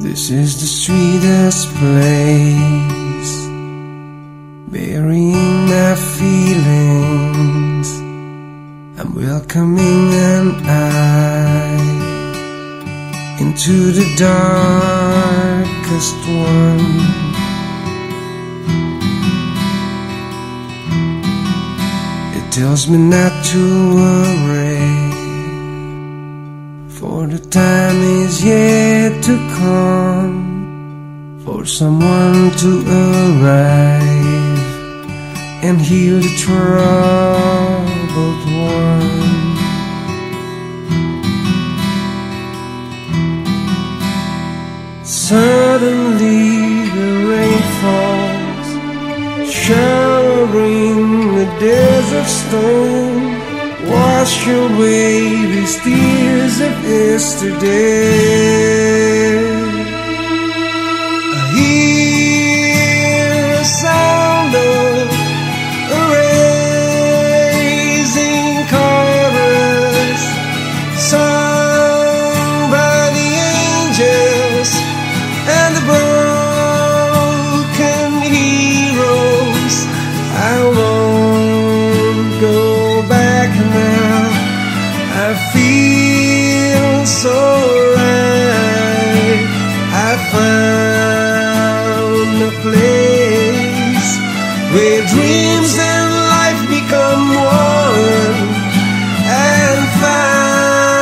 This is the sweetest place, burying my feelings. I'm welcoming an eye into the darkest one. It tells me not to worry, for the time is yet to come for someone to arrive and heal the troubled one. Suddenly the rain falls, showering the desert stone. Wash away these tears of yesterday. Where dreams and life become one. And finally,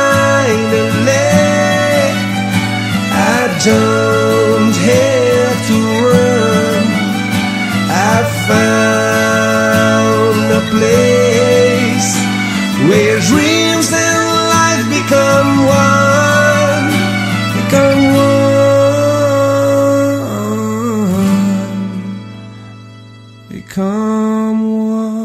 I don't have one, become one.